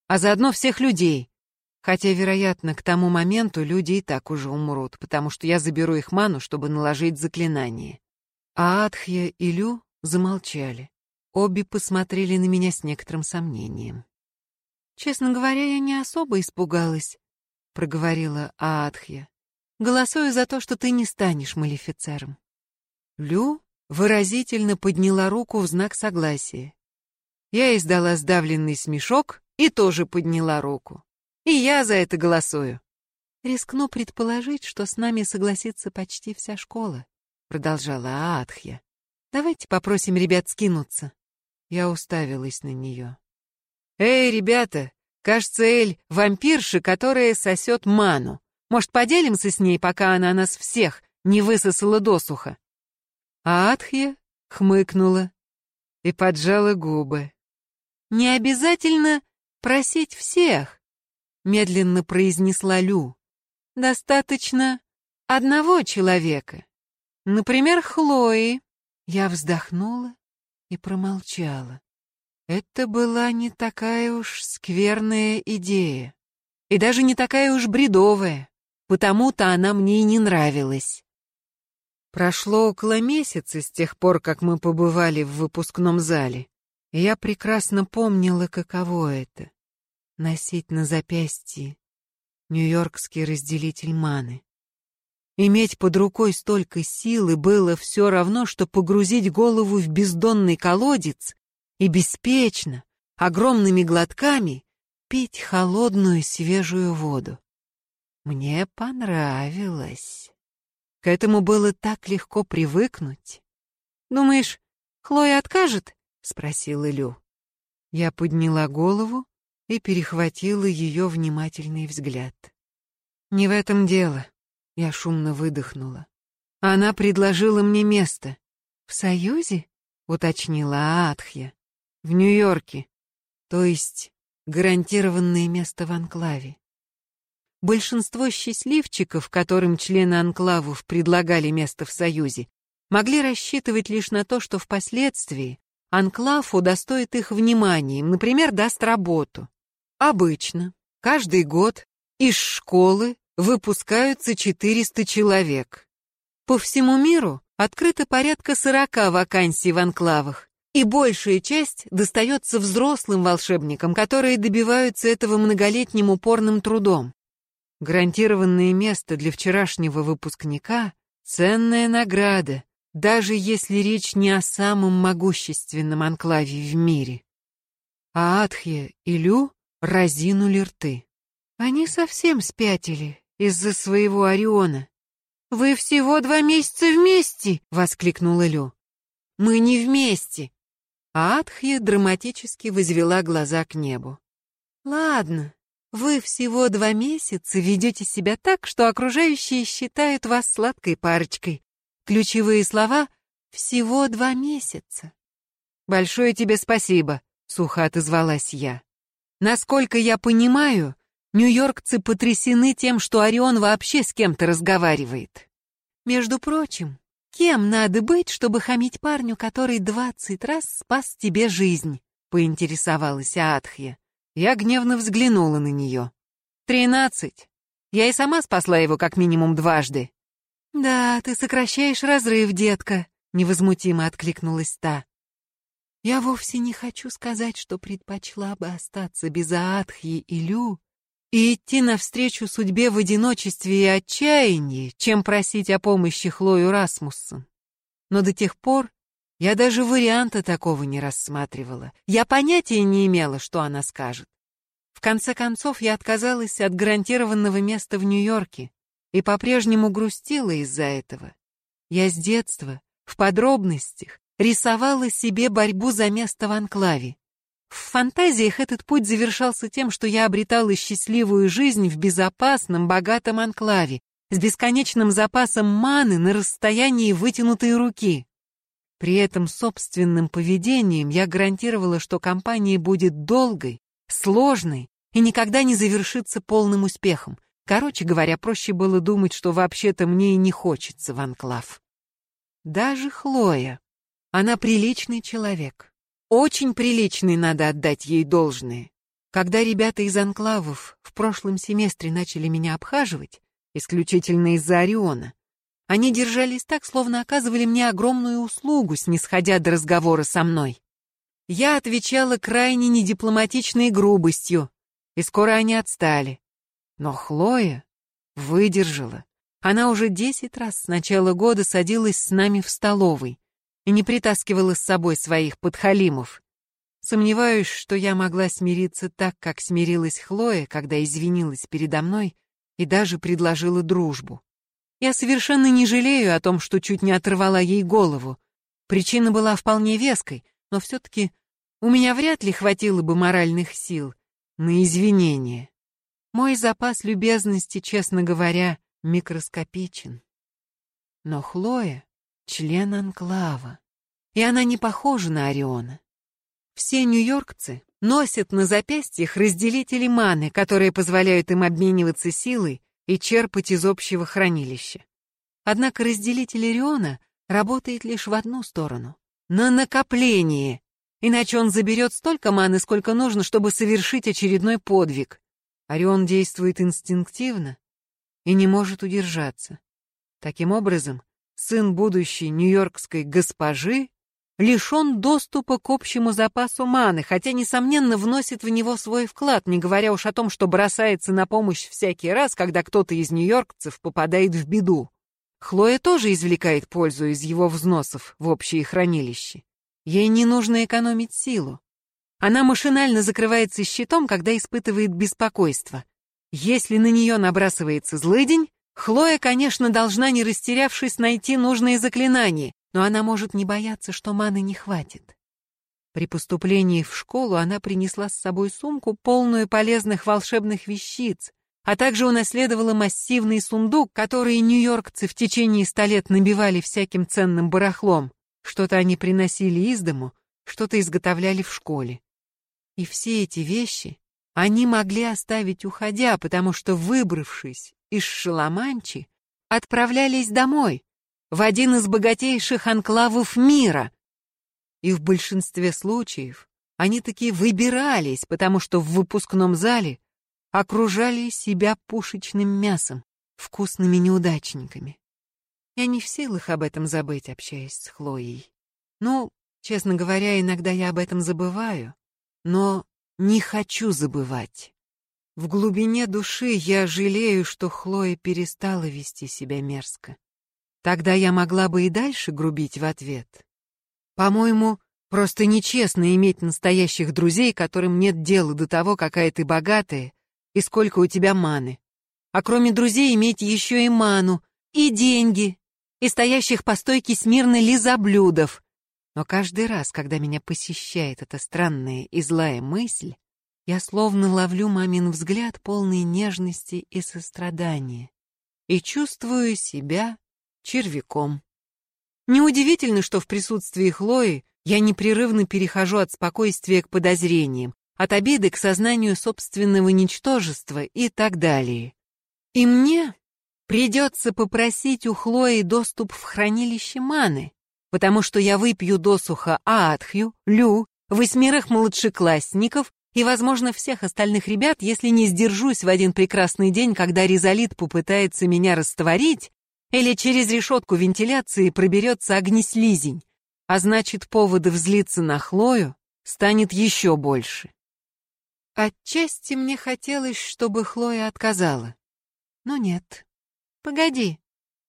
а заодно всех людей. Хотя, вероятно, к тому моменту люди и так уже умрут, потому что я заберу их ману, чтобы наложить заклинание. А Адхья и Лю замолчали. Обе посмотрели на меня с некоторым сомнением. Честно говоря, я не особо испугалась. — проговорила Аатхья. «Голосую за то, что ты не станешь малифицером». Лю выразительно подняла руку в знак согласия. Я издала сдавленный смешок и тоже подняла руку. И я за это голосую. «Рискну предположить, что с нами согласится почти вся школа», — продолжала Аатхья. «Давайте попросим ребят скинуться». Я уставилась на нее. «Эй, ребята, Кажется, Эль — вампирша, которая сосет ману. Может, поделимся с ней, пока она нас всех не высосала досуха?» А Атхья хмыкнула и поджала губы. «Не обязательно просить всех», — медленно произнесла Лю. «Достаточно одного человека. Например, Хлои». Я вздохнула и промолчала. Это была не такая уж скверная идея. и даже не такая уж бредовая, потому-то она мне и не нравилась. Прошло около месяца с тех пор, как мы побывали в выпускном зале, и я прекрасно помнила, каково это — носить на запястье нью-йоркский разделитель маны. Иметь под рукой столько силы было все равно, что погрузить голову в бездонный колодец и беспечно, огромными глотками, пить холодную свежую воду. Мне понравилось. К этому было так легко привыкнуть. «Думаешь, Хлоя откажет?» — спросил Илю. Я подняла голову и перехватила ее внимательный взгляд. «Не в этом дело», — я шумно выдохнула. «Она предложила мне место». «В Союзе?» — уточнила Атхья. «В Нью-Йорке. То есть гарантированное место в анклаве. Большинство счастливчиков, которым члены анклавов предлагали место в Союзе, могли рассчитывать лишь на то, что впоследствии анклав удостоит их вниманием, например, даст работу. Обычно, каждый год из школы выпускаются 400 человек. По всему миру открыто порядка 40 вакансий в анклавах, и большая часть достается взрослым волшебникам, которые добиваются этого многолетним упорным трудом. Гарантированное место для вчерашнего выпускника — ценная награда, даже если речь не о самом могущественном анклаве в мире. А Атхья и Лю разинули рты. Они совсем спятили из-за своего Ориона. «Вы всего два месяца вместе!» — воскликнула Лю. «Мы не вместе!» А Атхья драматически возвела глаза к небу. «Ладно, вы всего два месяца ведете себя так, что окружающие считают вас сладкой парочкой. Ключевые слова «всего два месяца». «Большое тебе спасибо», — сухо отозвалась я. «Насколько я понимаю, нью-йоркцы потрясены тем, что Орион вообще с кем-то разговаривает. Между прочим, кем надо быть, чтобы хамить парню, который двадцать раз спас тебе жизнь?» — поинтересовалась Аатхья. Я гневно взглянула на нее. «Тринадцать. Я и сама спасла его как минимум дважды». «Да, ты сокращаешь разрыв, детка», — невозмутимо откликнулась та. «Я вовсе не хочу сказать, что предпочла бы остаться без Аатхи и Лю и идти навстречу судьбе в одиночестве и отчаянии, чем просить о помощи Хлою Расмуссон. Но до тех пор, я даже варианта такого не рассматривала. Я понятия не имела, что она скажет. В конце концов, я отказалась от гарантированного места в Нью-Йорке и по-прежнему грустила из-за этого. Я с детства, в подробностях, рисовала себе борьбу за место в анклаве. В фантазиях этот путь завершался тем, что я обретала счастливую жизнь в безопасном, богатом анклаве, с бесконечным запасом маны на расстоянии вытянутой руки. При этом собственным поведением я гарантировала, что компания будет долгой, сложной и никогда не завершится полным успехом. Короче говоря, проще было думать, что вообще-то мне и не хочется в анклав. Даже Хлоя. Она приличный человек. Очень приличный, надо отдать ей должное. Когда ребята из анклавов в прошлом семестре начали меня обхаживать, исключительно из-за Ориона, они держались так, словно оказывали мне огромную услугу, снисходя до разговора со мной. Я отвечала крайне недипломатичной грубостью, и скоро они отстали. Но Хлоя выдержала. Она уже десять раз с начала года садилась с нами в столовой и не притаскивала с собой своих подхалимов. Сомневаюсь, что я могла смириться так, как смирилась Хлоя, когда извинилась передо мной и даже предложила дружбу. Я совершенно не жалею о том, что чуть не оторвала ей голову. Причина была вполне веской, но все-таки у меня вряд ли хватило бы моральных сил на извинения. Мой запас любезности, честно говоря, микроскопичен. Но Хлоя — член анклава, и она не похожа на Ориона. Все нью-йоркцы носят на запястьях разделители маны, которые позволяют им обмениваться силой и черпать из общего хранилища. Однако разделитель Ориона работает лишь в одну сторону — на накопление, иначе он заберет столько маны, сколько нужно, чтобы совершить очередной подвиг. Орион действует инстинктивно и не может удержаться. Таким образом, сын будущей нью-йоркской госпожи лишен доступа к общему запасу маны, хотя, несомненно, вносит в него свой вклад, не говоря уж о том, что бросается на помощь всякий раз, когда кто-то из нью-йоркцев попадает в беду. Хлоя тоже извлекает пользу из его взносов в общее хранилище. Ей не нужно экономить силу. Она машинально закрывается щитом, когда испытывает беспокойство. Если на нее набрасывается злыдень, Хлоя, конечно, должна, не растерявшись, найти нужные заклинания, но она может не бояться, что маны не хватит. При поступлении в школу она принесла с собой сумку, полную полезных волшебных вещиц, а также унаследовала массивный сундук, который нью-йоркцы в течение ста лет набивали всяким ценным барахлом. Что-то они приносили из дому, что-то изготовляли в школе. И все эти вещи они могли оставить уходя, потому что, выбравшись из Шаламанчи, отправлялись домой, в один из богатейших анклавов мира. И в большинстве случаев они таки выбирались, потому что в выпускном зале окружали себя пушечным мясом, вкусными неудачниками. Я не в силах об этом забыть, общаясь с Хлоей. Ну, честно говоря, иногда я об этом забываю, но не хочу забывать. В глубине души я жалею, что Хлоя перестала вести себя мерзко. Тогда я могла бы и дальше грубить в ответ. По-моему, просто нечестно иметь настоящих друзей, которым нет дела до того, какая ты богатая и сколько у тебя маны. А кроме друзей иметь еще и ману, и деньги, и стоящих по стойке смирно лизоблюдов. Но каждый раз, когда меня посещает эта странная и злая мысль, я словно ловлю мамин взгляд, полный нежности и сострадания, и чувствую себя червяком. Неудивительно, что в присутствии Хлои я непрерывно перехожу от спокойствия к подозрениям, от обиды к сознанию собственного ничтожества и так далее. И мне придется попросить у Хлои доступ в хранилище маны, потому что я выпью досуха Аатхью, Лю, восьмерых младшеклассников и, возможно, всех остальных ребят, если не сдержусь в один прекрасный день, когда Ризалит попытается меня растворить, или через решетку вентиляции проберется огнеслизень, а значит, поводы взлиться на Хлою станет еще больше. Отчасти мне хотелось, чтобы Хлоя отказала. Но нет. Погоди,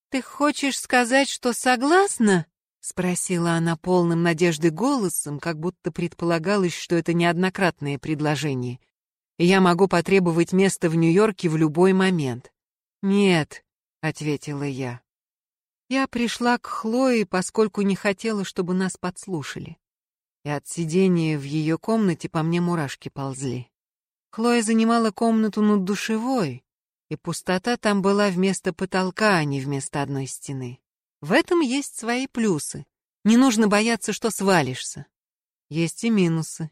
ты хочешь сказать, что согласна? Спросила она полным надежды голосом, как будто предполагалось, что это неоднократное предложение. Я могу потребовать места в Нью-Йорке в любой момент. Нет, ответила я. Я пришла к Хлое, поскольку не хотела, чтобы нас подслушали. И от сидения в ее комнате по мне мурашки ползли. Хлоя занимала комнату над душевой, и пустота там была вместо потолка, а не вместо одной стены. В этом есть свои плюсы. Не нужно бояться, что свалишься. Есть и минусы.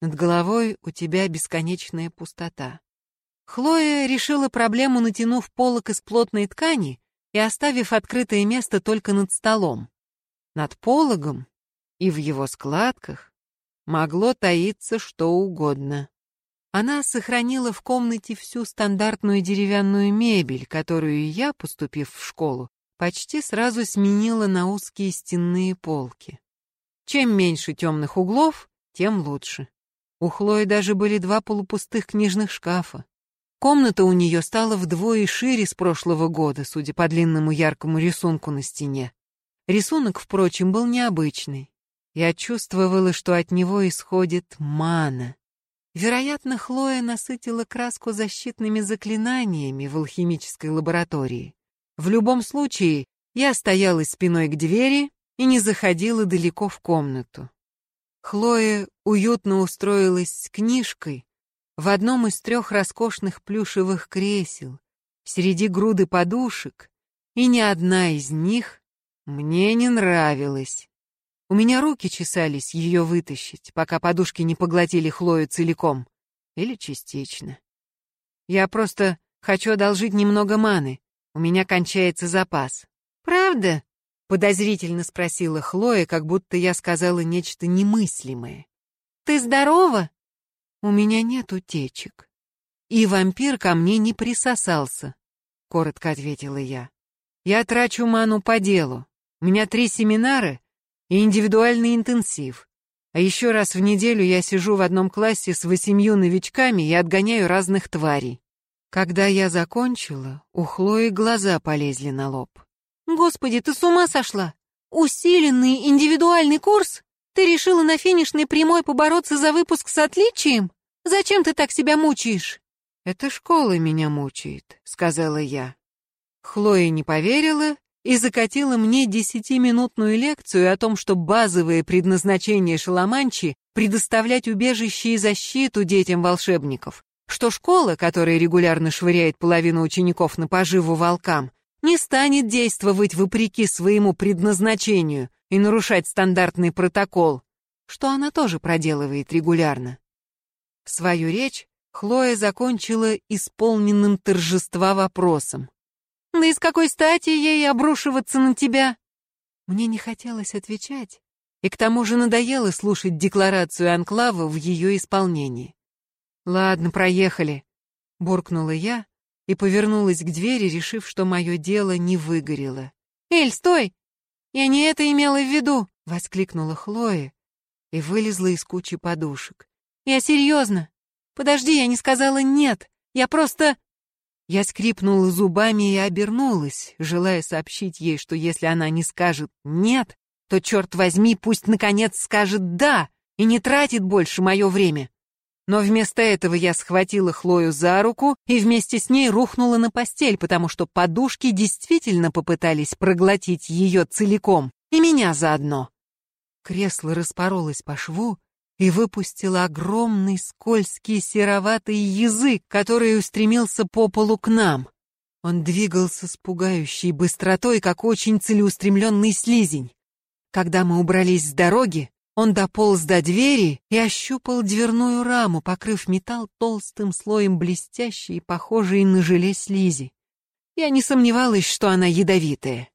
Над головой у тебя бесконечная пустота. Хлоя решила проблему, натянув полок из плотной ткани и оставив открытое место только над столом. Над пологом и в его складках могло таиться что угодно. Она сохранила в комнате всю стандартную деревянную мебель, которую я, поступив в школу, почти сразу сменила на узкие стенные полки. Чем меньше темных углов, тем лучше. У Хлои даже были два полупустых книжных шкафа. Комната у нее стала вдвое шире с прошлого года, судя по длинному яркому рисунку на стене. Рисунок, впрочем, был необычный. Я чувствовала, что от него исходит мана. Вероятно, Хлоя насытила краску защитными заклинаниями в алхимической лаборатории. В любом случае, я стояла спиной к двери и не заходила далеко в комнату. Хлоя уютно устроилась с книжкой в одном из трех роскошных плюшевых кресел, среди груды подушек, и ни одна из них мне не нравилась. У меня руки чесались ее вытащить, пока подушки не поглотили Хлою целиком. Или частично. Я просто хочу одолжить немного маны, у меня кончается запас. Правда? Подозрительно спросила Хлоя, как будто я сказала нечто немыслимое. Ты здорова? У меня нет утечек. и вампир ко мне не присосался», — коротко ответила я. «Я трачу ману по делу. У меня три семинара и индивидуальный интенсив. А еще раз в неделю я сижу в одном классе с восемью новичками и отгоняю разных тварей. Когда я закончила, у Хлои глаза полезли на лоб. «Господи, ты с ума сошла? Усиленный индивидуальный курс? Ты решила на финишной прямой побороться за выпуск с отличием? Зачем ты так себя мучаешь?» «Это школа меня мучает», — сказала я. Хлоя не поверила и закатила мне десятиминутную лекцию о том, что базовое предназначение шаламанчи — предоставлять убежище и защиту детям волшебников, что школа, которая регулярно швыряет половину учеников на поживу волкам, не станет действовать вопреки своему предназначению и нарушать стандартный протокол, что она тоже проделывает регулярно. Свою речь Хлоя закончила исполненным торжества вопросом. Да и с какой стати ей обрушиваться на тебя? Мне не хотелось отвечать, и к тому же надоело слушать декларацию Анклава в ее исполнении. «Ладно, проехали», — буркнула я и повернулась к двери, решив, что мое дело не выгорело. «Эль, стой! Я не это имела в виду!» — воскликнула Хлоя и вылезла из кучи подушек. «Я серьезно! Подожди, я не сказала «нет», я просто...» Я скрипнула зубами и обернулась, желая сообщить ей, что если она не скажет «нет», то, черт возьми, пусть наконец скажет «да» и не тратит больше мое время. Но вместо этого я схватила Хлою за руку и вместе с ней рухнула на постель, потому что подушки действительно попытались проглотить ее целиком, и меня заодно. Кресло распоролось по шву, и выпустил огромный скользкий сероватый язык, который устремился по полу к нам. Он двигался с пугающей быстротой, как очень целеустремленный слизень. Когда мы убрались с дороги, он дополз до двери и ощупал дверную раму, покрыв металл толстым слоем блестящей, похожей на желе слизи. Я не сомневалась, что она ядовитая.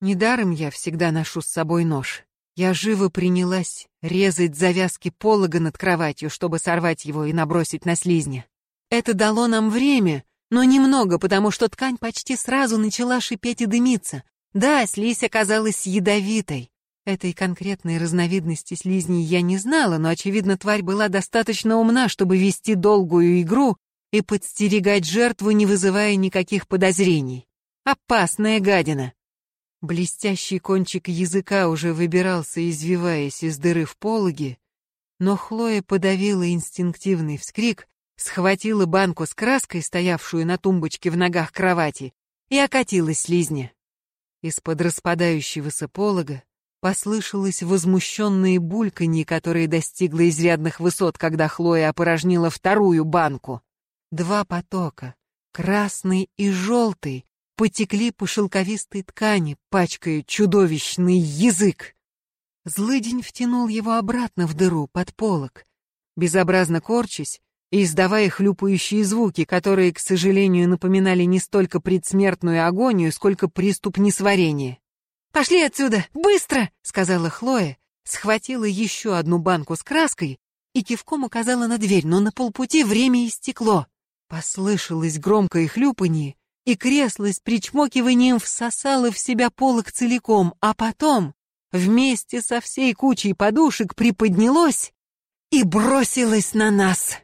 Недаром я всегда ношу с собой нож. Я живо принялась резать завязки полога над кроватью, чтобы сорвать его и набросить на слизня. Это дало нам время, но немного, потому что ткань почти сразу начала шипеть и дымиться. Да, слизь оказалась ядовитой. Этой конкретной разновидности слизней я не знала, но, очевидно, тварь была достаточно умна, чтобы вести долгую игру и подстерегать жертву, не вызывая никаких подозрений. Опасная гадина. Блестящий кончик языка уже выбирался, извиваясь из дыры в пологе, но Хлоя подавила инстинктивный вскрик, схватила банку с краской, стоявшую на тумбочке в ногах кровати, и окатилась слизня. Из-под распадающегося полога послышалось возмущенное бульканье, которое достигло изрядных высот, когда Хлоя опорожнила вторую банку. Два потока, красный и желтый, потекли по шелковистой ткани, пачкая чудовищный язык. Злыдень втянул его обратно в дыру, под полок, безобразно корчась и издавая хлюпающие звуки, которые, к сожалению, напоминали не столько предсмертную агонию, сколько приступ несварения. «Пошли отсюда! Быстро!» — сказала Хлоя, схватила еще одну банку с краской и кивком указала на дверь, но на полпути время истекло. Послышалось громкое хлюпанье, и кресло с причмокиванием всосало в себя полок целиком, а потом вместе со всей кучей подушек приподнялось и бросилось на нас.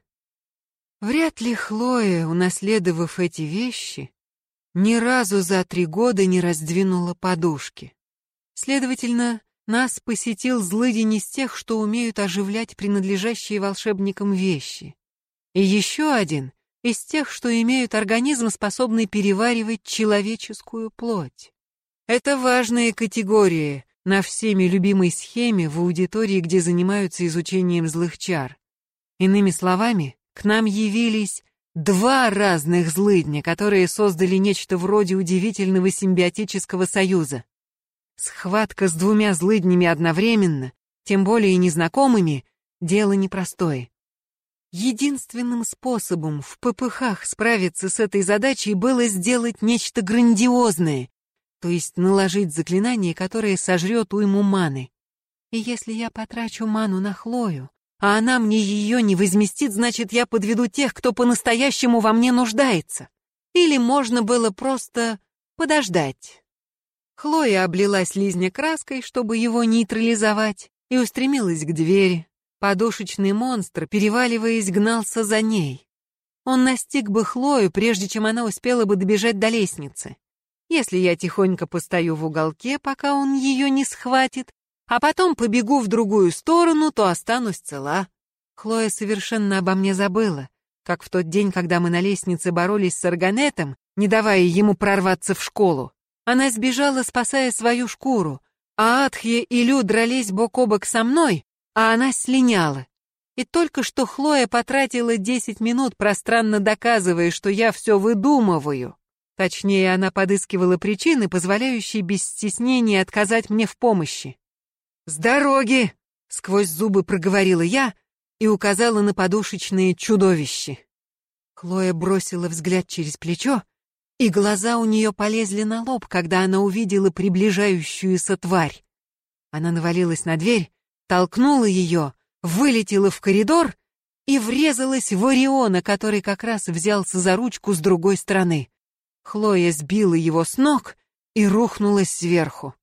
Вряд ли Хлоя, унаследовав эти вещи, ни разу за три года не раздвинула подушки. Следовательно, нас посетил злыдень из тех, что умеют оживлять принадлежащие волшебникам вещи. И еще один из тех, что имеют организм, способный переваривать человеческую плоть. Это важная категория на всеми любимой схеме в аудитории, где занимаются изучением злых чар. Иными словами, к нам явились два разных злыдня, которые создали нечто вроде удивительного симбиотического союза. Схватка с двумя злыднями одновременно, тем более незнакомыми, дело непростое. Единственным способом в ППХ справиться с этой задачей было сделать нечто грандиозное, то есть наложить заклинание, которое сожрет уйму маны. И если я потрачу ману на Хлою, а она мне ее не возместит, значит, я подведу тех, кто по-настоящему во мне нуждается. Или можно было просто подождать. Хлоя облилась лизня краской, чтобы его нейтрализовать, и устремилась к двери. Подушечный монстр, переваливаясь, гнался за ней. Он настиг бы Хлою, прежде чем она успела бы добежать до лестницы. Если я тихонько постою в уголке, пока он ее не схватит, а потом побегу в другую сторону, то останусь цела. Хлоя совершенно обо мне забыла, как в тот день, когда мы на лестнице боролись с Арганетом, не давая ему прорваться в школу. Она сбежала, спасая свою шкуру, а Атхья и Лю дрались бок о бок со мной, а она слиняла. И только что Хлоя потратила десять минут, пространно доказывая, что я все выдумываю. Точнее, она подыскивала причины, позволяющие без стеснения отказать мне в помощи. «С дороги!» — сквозь зубы проговорила я и указала на подушечные чудовища. Хлоя бросила взгляд через плечо, и глаза у нее полезли на лоб, когда она увидела приближающуюся тварь. Она навалилась на дверь, толкнула ее, вылетела в коридор и врезалась в Ориона, который как раз взялся за ручку с другой стороны. Хлоя сбила его с ног и рухнулась сверху.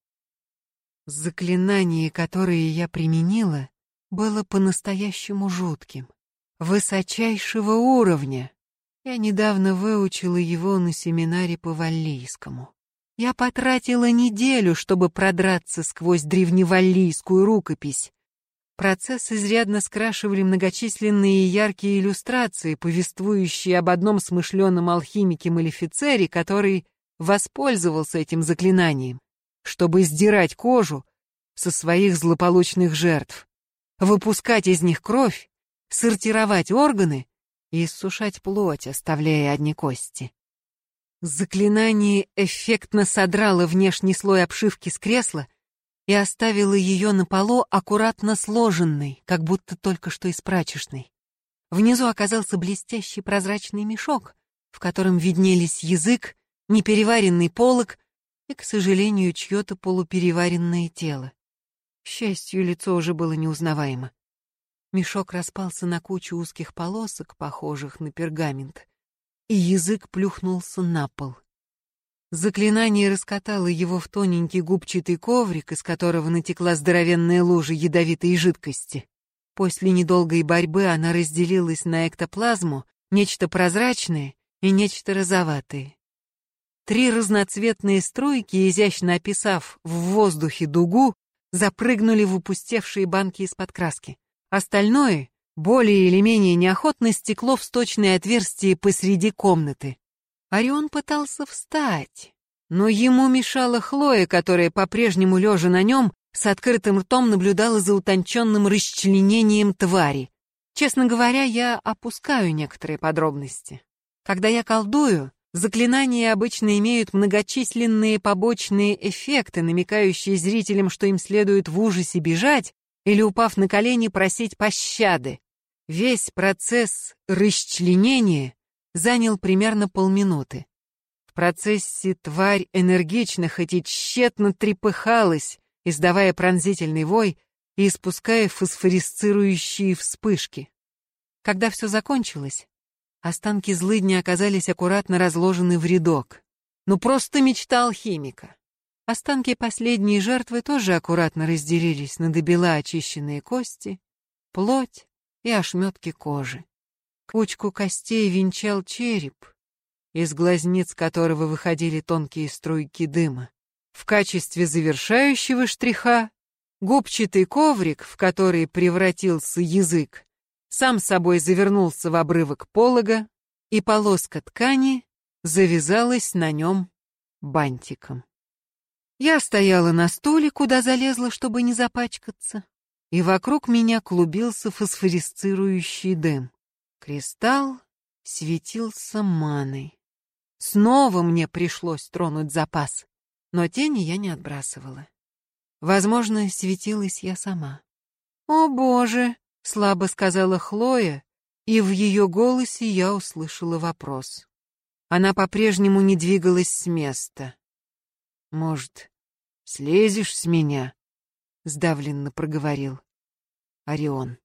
Заклинание, которое я применила, было по-настоящему жутким, высочайшего уровня. Я недавно выучила его на семинаре по валлийскому. Я потратила неделю, чтобы продраться сквозь древневаллийскую рукопись. Процесс изрядно скрашивали многочисленные яркие иллюстрации, повествующие об одном смышленном алхимике-малефицере, который воспользовался этим заклинанием чтобы сдирать кожу со своих злополучных жертв, выпускать из них кровь, сортировать органы и иссушать плоть, оставляя одни кости. Заклинание эффектно содрало внешний слой обшивки с кресла и оставило ее на полу аккуратно сложенной, как будто только что из прачечной. Внизу оказался блестящий прозрачный мешок, в котором виднелись язык, непереваренный полог и, к сожалению, чье-то полупереваренное тело. К счастью, лицо уже было неузнаваемо. Мешок распался на кучу узких полосок, похожих на пергамент, и язык плюхнулся на пол. Заклинание раскатало его в тоненький губчатый коврик, из которого натекла здоровенная лужа ядовитой жидкости. После недолгой борьбы она разделилась на эктоплазму, нечто прозрачное и нечто розоватое. Три разноцветные струйки, изящно описав в воздухе дугу, запрыгнули в упустевшие банки из-под краски. Остальное, более или менее неохотно, стекло в сточное отверстие посреди комнаты. Орион пытался встать, но ему мешала Хлоя, которая по-прежнему лежа на нем, с открытым ртом наблюдала за утонченным расчленением твари. Честно говоря, я опускаю некоторые подробности. Когда я колдую, Заклинания обычно имеют многочисленные побочные эффекты, намекающие зрителям, что им следует в ужасе бежать или, упав на колени, просить пощады. Весь процесс расчленения занял примерно полминуты. В процессе тварь энергично, хоть и тщетно трепыхалась, издавая пронзительный вой и испуская фосфорисцирующие вспышки. Когда все закончилось, Останки злыдня оказались аккуратно разложены в рядок. Ну просто мечта алхимика. Останки последней жертвы тоже аккуратно разделились на добела очищенные кости, плоть и ошметки кожи. Кучку костей венчал череп, из глазниц которого выходили тонкие струйки дыма. В качестве завершающего штриха губчатый коврик, в который превратился язык, сам собой завернулся в обрывок полога, и полоска ткани завязалась на нем бантиком. Я стояла на стуле, куда залезла, чтобы не запачкаться, и вокруг меня клубился фосфорисцирующий дым. Кристалл светился маной. Снова мне пришлось тронуть запас, но тени я не отбрасывала. Возможно, светилась я сама. О, боже! слабо сказала Хлоя, и в ее голосе я услышала вопрос. Она по-прежнему не двигалась с места. Может, слезешь с меня? сдавленно проговорил Орион.